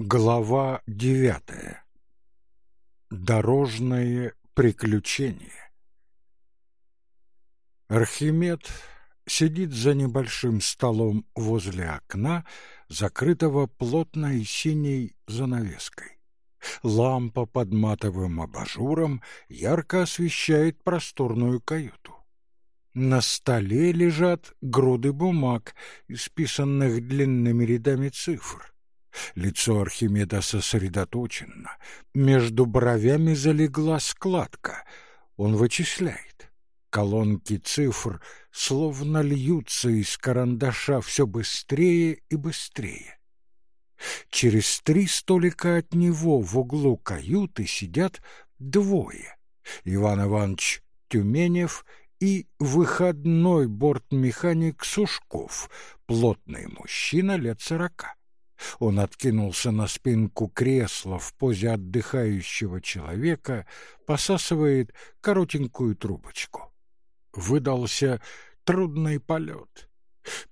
Глава девятая. Дорожное приключение. Архимед сидит за небольшим столом возле окна, закрытого плотной синей занавеской. Лампа под матовым абажуром ярко освещает просторную каюту. На столе лежат груды бумаг, исписанных длинными рядами цифр. Лицо Архимеда сосредоточено, между бровями залегла складка. Он вычисляет. Колонки цифр словно льются из карандаша все быстрее и быстрее. Через три столика от него в углу каюты сидят двое. Иван Иванович Тюменев и выходной бортмеханик Сушков, плотный мужчина лет сорока. Он откинулся на спинку кресла в позе отдыхающего человека, посасывает коротенькую трубочку. Выдался трудный полет.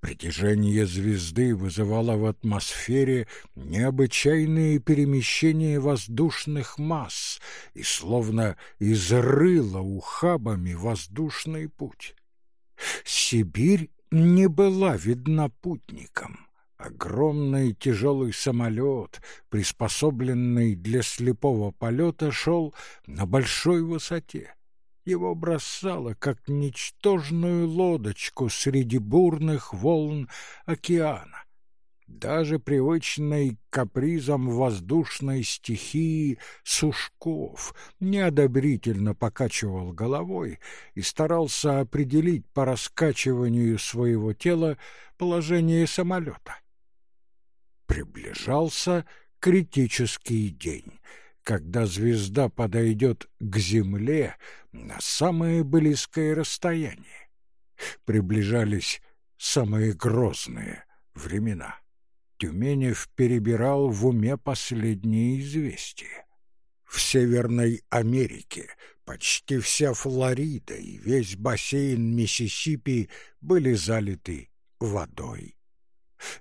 Притяжение звезды вызывало в атмосфере необычайные перемещения воздушных масс и словно изрыло ухабами воздушный путь. Сибирь не была видна путникам. Огромный тяжелый самолет, приспособленный для слепого полета, шел на большой высоте. Его бросало, как ничтожную лодочку среди бурных волн океана. Даже привычный капризом воздушной стихии Сушков неодобрительно покачивал головой и старался определить по раскачиванию своего тела положение самолета. Приближался критический день, когда звезда подойдет к Земле на самое близкое расстояние. Приближались самые грозные времена. Тюменев перебирал в уме последние известия. В Северной Америке почти вся Флорида и весь бассейн Миссисипи были залиты водой.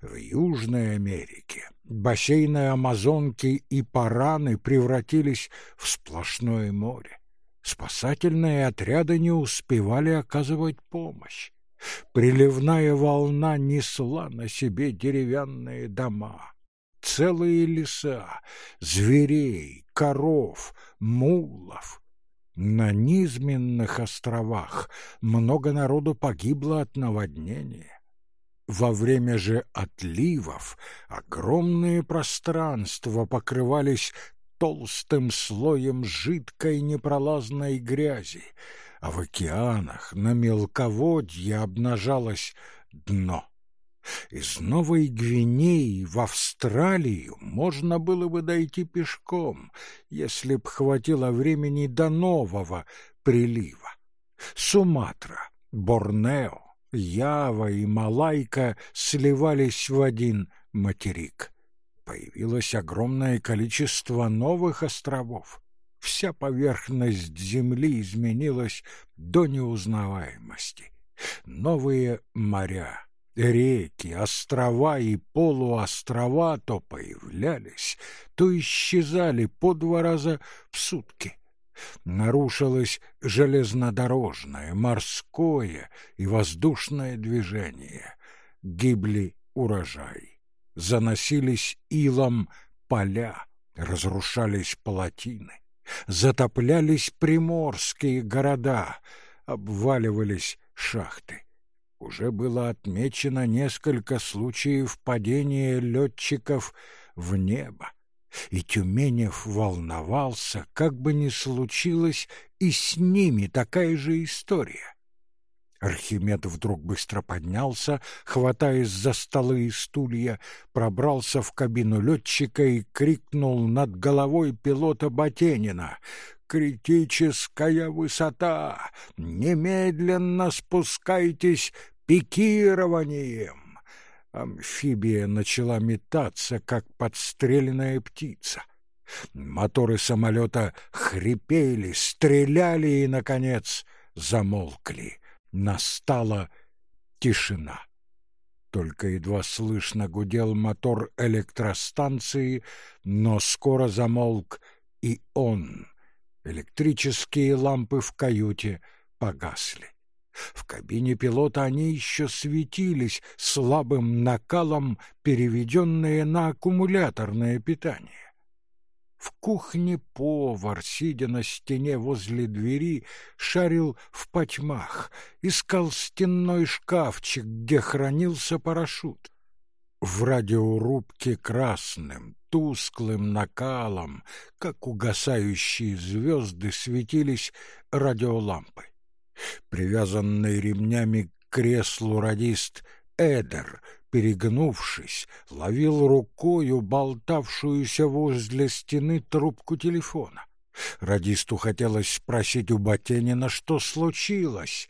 В Южной Америке бассейны Амазонки и Параны превратились в сплошное море. Спасательные отряды не успевали оказывать помощь. Приливная волна несла на себе деревянные дома, целые леса, зверей, коров, мулов. На низменных островах много народу погибло от наводнения. Во время же отливов огромные пространства покрывались толстым слоем жидкой непролазной грязи, а в океанах на мелководье обнажалось дно. Из Новой Гвинеи в Австралию можно было бы дойти пешком, если б хватило времени до нового прилива. Суматра, Борнео, Ява и Малайка сливались в один материк. Появилось огромное количество новых островов. Вся поверхность земли изменилась до неузнаваемости. Новые моря, реки, острова и полуострова то появлялись, то исчезали по два раза в сутки нарушилось железнодорожное, морское и воздушное движение, гибли урожай, заносились илом поля, разрушались палатины, затоплялись приморские города, обваливались шахты. Уже было отмечено несколько случаев падения летчиков в небо и Тюменев волновался, как бы ни случилось и с ними такая же история. Архимед вдруг быстро поднялся, хватаясь за столы и стулья, пробрался в кабину летчика и крикнул над головой пилота Батенина «Критическая высота! Немедленно спускайтесь пикированием!» Амфибия начала метаться, как подстреленная птица. Моторы самолета хрипели, стреляли и, наконец, замолкли. Настала тишина. Только едва слышно гудел мотор электростанции, но скоро замолк и он. Электрические лампы в каюте погасли. В кабине пилота они еще светились слабым накалом, переведенные на аккумуляторное питание. В кухне повар, сидя на стене возле двери, шарил в потьмах, искал стенной шкафчик, где хранился парашют. В радиорубке красным, тусклым накалом, как угасающие звезды, светились радиолампы. Привязанный ремнями к креслу радист Эдер перегнувшись, ловил рукою болтавшуюся возле стены трубку телефона. Радисту хотелось спросить у Батенина, что случилось,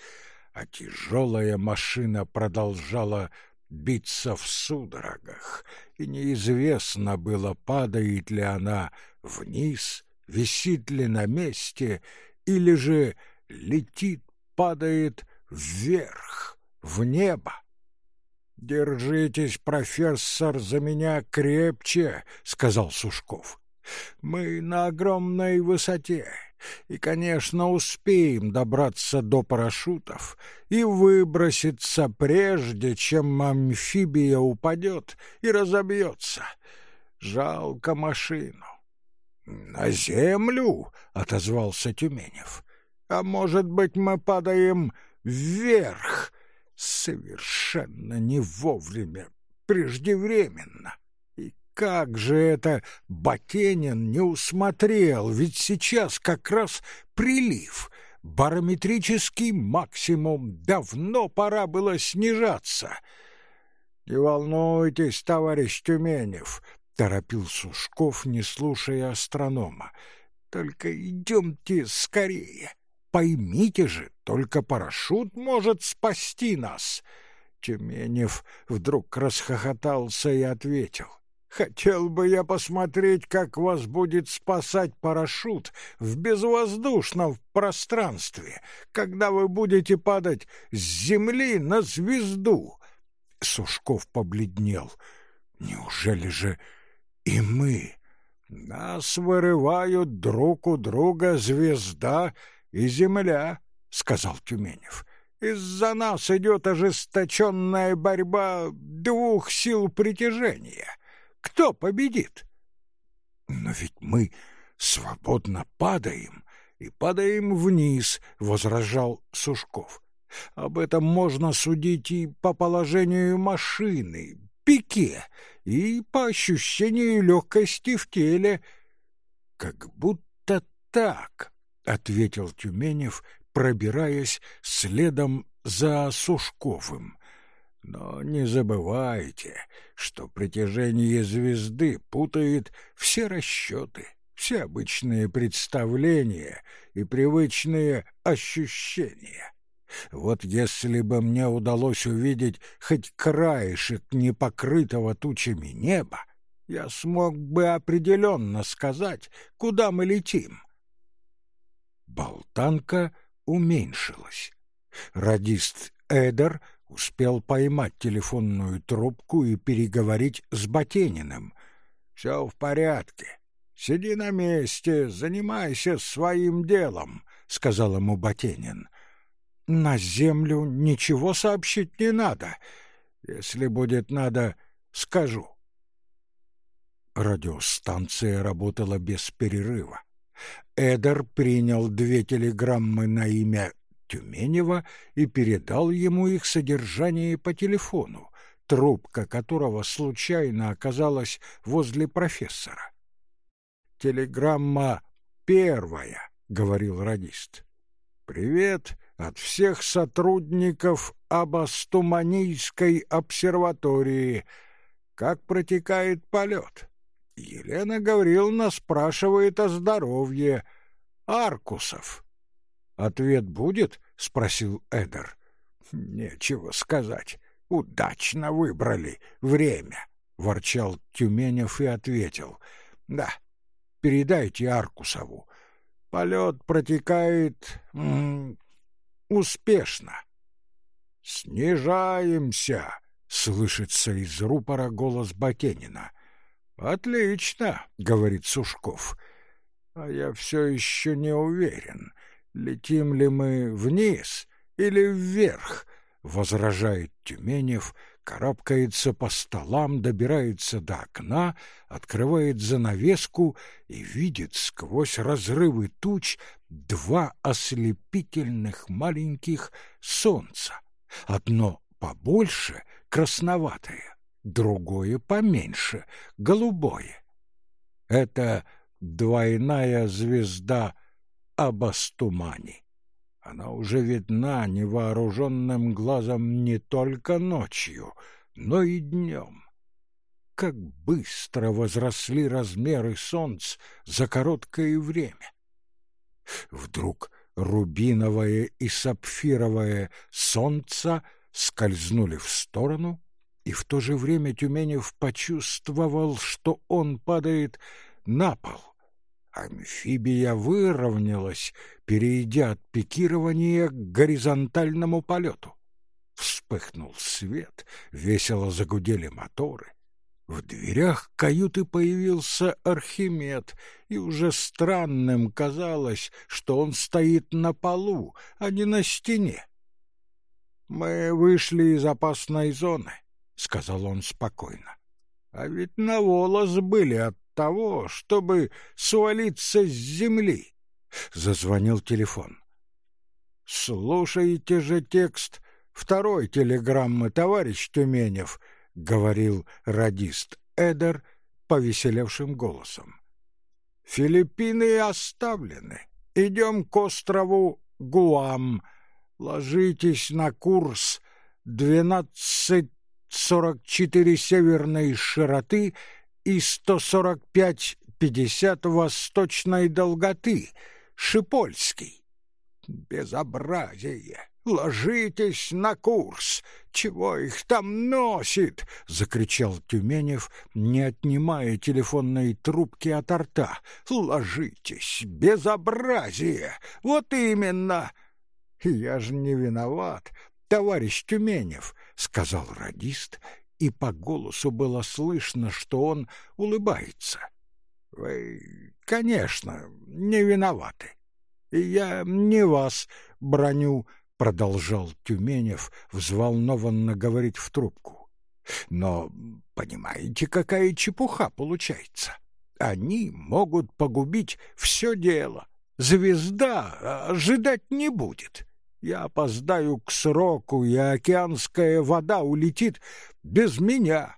а тяжелая машина продолжала биться в судорогах, и неизвестно было, падает ли она вниз, висит ли на месте, или же летит, падает вверх, в небо. «Держитесь, профессор, за меня крепче», — сказал Сушков. «Мы на огромной высоте, и, конечно, успеем добраться до парашютов и выброситься прежде, чем амфибия упадет и разобьется. Жалко машину». «На землю?» — отозвался Тюменев. «А может быть, мы падаем вверх?» Совершенно не вовремя, преждевременно. И как же это Батенин не усмотрел, ведь сейчас как раз прилив, барометрический максимум, давно пора было снижаться. «Не волнуйтесь, товарищ Тюменев», — торопил Сушков, не слушая астронома. «Только идемте скорее». Поймите же, только парашют может спасти нас. Тюменев вдруг расхохотался и ответил. Хотел бы я посмотреть, как вас будет спасать парашют в безвоздушном пространстве, когда вы будете падать с земли на звезду. Сушков побледнел. Неужели же и мы? Нас вырывают друг у друга звезда и земля, — сказал Тюменев. Из-за нас идет ожесточенная борьба двух сил притяжения. Кто победит? Но ведь мы свободно падаем и падаем вниз, — возражал Сушков. Об этом можно судить и по положению машины, пике, и по ощущению легкости в теле. Как будто так, — ответил Тюменев, пробираясь следом за Сушковым. Но не забывайте, что притяжение звезды путает все расчеты, все обычные представления и привычные ощущения. Вот если бы мне удалось увидеть хоть краешек непокрытого тучами неба, я смог бы определенно сказать, куда мы летим. Болтанка уменьшилась. Радист Эдер успел поймать телефонную трубку и переговорить с Ботениным. «Все в порядке. Сиди на месте, занимайся своим делом», — сказал ему Ботенин. «На землю ничего сообщить не надо. Если будет надо, скажу». Радиостанция работала без перерыва. Эдер принял две телеграммы на имя Тюменева и передал ему их содержание по телефону, трубка которого случайно оказалась возле профессора. «Телеграмма первая», — говорил радист. «Привет от всех сотрудников Абастуманийской обсерватории. Как протекает полет?» Елена Гавриловна спрашивает о здоровье Аркусов. Ответ будет? спросил Эдер. Нечего сказать. Удачно выбрали время, ворчал Тюменев и ответил. Да, передайте Аркусову. Полет протекает м -м, успешно. Снижаемся, слышится из рупора голос Батенина. «Отлично», — говорит Сушков. «А я все еще не уверен, летим ли мы вниз или вверх», — возражает Тюменев, карабкается по столам, добирается до окна, открывает занавеску и видит сквозь разрывы туч два ослепительных маленьких солнца. Одно побольше, красноватое, другое поменьше, голубое. Это двойная звезда Абастумани. Она уже видна невооруженным глазом не только ночью, но и днем. Как быстро возросли размеры солнц за короткое время! Вдруг рубиновое и сапфировое солнце скользнули в сторону, и в то же время Тюменев почувствовал, что он падает на пол. Амфибия выровнялась, перейдя от пикирования к горизонтальному полету. Вспыхнул свет, весело загудели моторы. В дверях каюты появился Архимед, и уже странным казалось, что он стоит на полу, а не на стене. «Мы вышли из опасной зоны», — сказал он спокойно. «А ведь на волос были от того, чтобы свалиться с земли. Зазвонил телефон. «Слушайте же текст второй телеграммы, товарищ Тюменев», — говорил радист Эдер повеселевшим голосом. «Филиппины оставлены. Идем к острову Гуам. Ложитесь на курс двенадцать сорок четыре северной широты и 145-50 восточной долготы, Шипольский. Безобразие! Ложитесь на курс! Чего их там носит? — закричал Тюменев, не отнимая телефонной трубки от рта. Ложитесь! Безобразие! Вот именно! Я же не виноват, товарищ Тюменев, — сказал радист и по голосу было слышно, что он улыбается. «Вы, конечно, не виноваты. Я не вас броню», — продолжал Тюменев, взволнованно говорить в трубку. «Но понимаете, какая чепуха получается? Они могут погубить все дело. Звезда ожидать не будет». Я опоздаю к сроку, и океанская вода улетит без меня.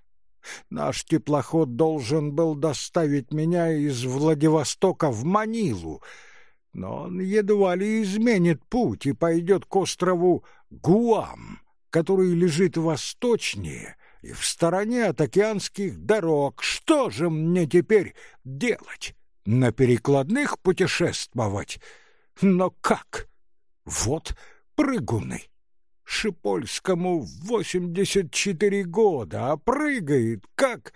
Наш теплоход должен был доставить меня из Владивостока в Манилу, но он едва ли изменит путь и пойдет к острову Гуам, который лежит восточнее и в стороне от океанских дорог. Что же мне теперь делать? На перекладных путешествовать? Но как? Вот прыгуны. Шипольскому восемьдесят четыре года, а прыгает как...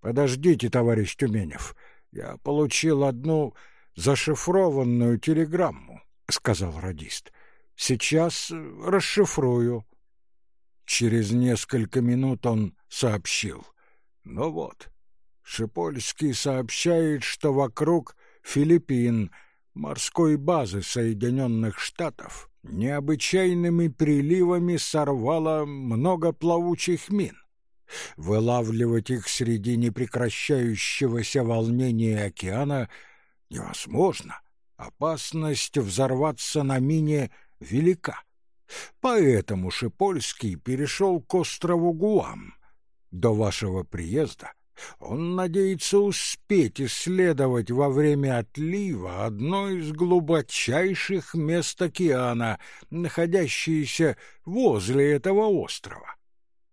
Подождите, товарищ Тюменев, я получил одну зашифрованную телеграмму, сказал радист. Сейчас расшифрую. Через несколько минут он сообщил. Ну вот, Шипольский сообщает, что вокруг Филиппин, морской базы Соединенных Штатов, необычайными приливами сорвало много плавучих мин. Вылавливать их среди непрекращающегося волнения океана невозможно. Опасность взорваться на мине велика. Поэтому Шипольский перешел к острову Гуам. До вашего приезда он надеется успеть исследовать во время отлива одно из глубочайших мест океана, находящееся возле этого острова.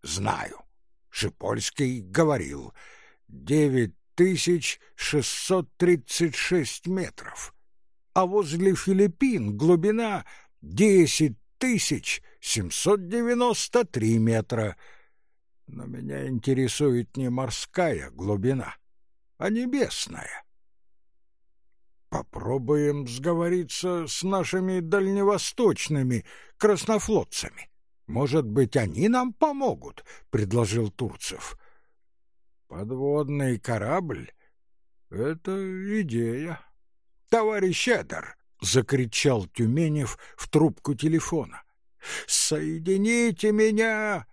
Знаю. Шипольский говорил. Девять тысяч шестьсот тридцать шесть метров. А возле Филиппин глубина десять тысяч семьсот девяносто три метра — но меня интересует не морская глубина, а небесная. Попробуем сговориться с нашими дальневосточными краснофлотцами. Может быть, они нам помогут, предложил Турцев. Подводный корабль это идея. Товарищ Эдер, закричал Тюменев в трубку телефона. Соедините меня